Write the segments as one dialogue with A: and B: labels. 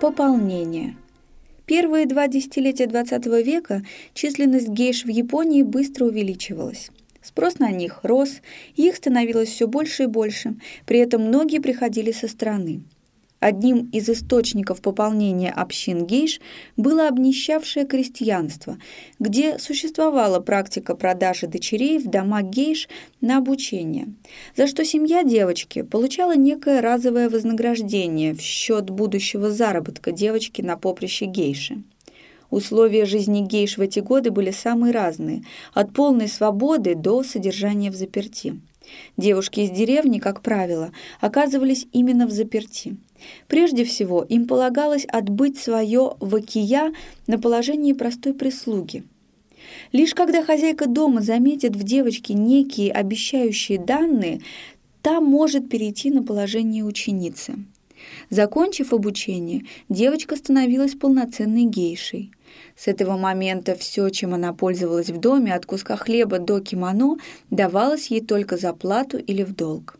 A: Пополнение. Первые два десятилетия XX века численность гейш в Японии быстро увеличивалась. Спрос на них рос, их становилось все больше и больше, при этом многие приходили со стороны. Одним из источников пополнения общин гейш было обнищавшее крестьянство, где существовала практика продажи дочерей в дома гейш на обучение, за что семья девочки получала некое разовое вознаграждение в счет будущего заработка девочки на поприще гейши. Условия жизни гейш в эти годы были самые разные, от полной свободы до содержания в заперти. Девушки из деревни, как правило, оказывались именно в заперти. Прежде всего, им полагалось отбыть свое вакия на положении простой прислуги. Лишь когда хозяйка дома заметит в девочке некие обещающие данные, та может перейти на положение ученицы. Закончив обучение, девочка становилась полноценной гейшей. С этого момента все, чем она пользовалась в доме, от куска хлеба до кимоно, давалось ей только за плату или в долг.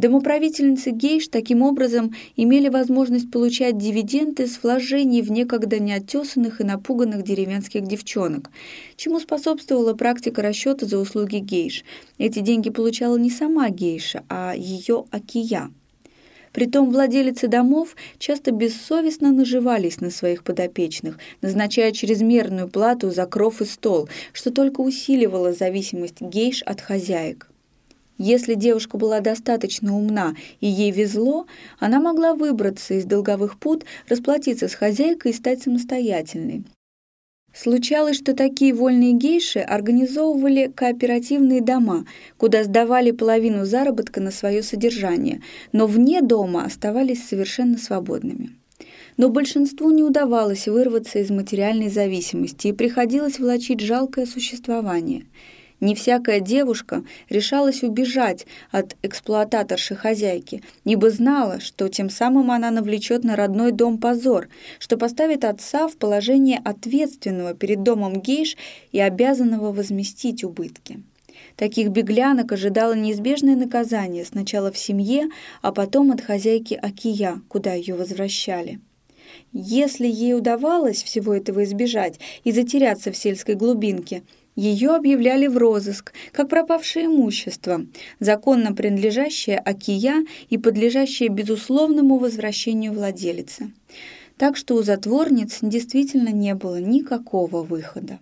A: Домоправительницы гейш таким образом имели возможность получать дивиденды с вложений в некогда неотесанных и напуганных деревенских девчонок, чему способствовала практика расчета за услуги гейш. Эти деньги получала не сама гейша, а ее акия – Притом владелицы домов часто бессовестно наживались на своих подопечных, назначая чрезмерную плату за кров и стол, что только усиливало зависимость гейш от хозяек. Если девушка была достаточно умна и ей везло, она могла выбраться из долговых пут, расплатиться с хозяйкой и стать самостоятельной. Случалось, что такие вольные гейши организовывали кооперативные дома, куда сдавали половину заработка на свое содержание, но вне дома оставались совершенно свободными. Но большинству не удавалось вырваться из материальной зависимости и приходилось влачить жалкое существование – не всякая девушка решалась убежать от эксплуататорши хозяйки, ибо знала, что тем самым она навлечет на родной дом позор, что поставит отца в положение ответственного перед домом гейш и обязанного возместить убытки. Таких беглянок ожидало неизбежное наказание сначала в семье, а потом от хозяйки Акия, куда ее возвращали. Если ей удавалось всего этого избежать и затеряться в сельской глубинке – ее объявляли в розыск, как пропавшее имущество, законно принадлежащее Акия и подлежащее безусловному возвращению владелицы. Так что у затворниц действительно не было никакого выхода.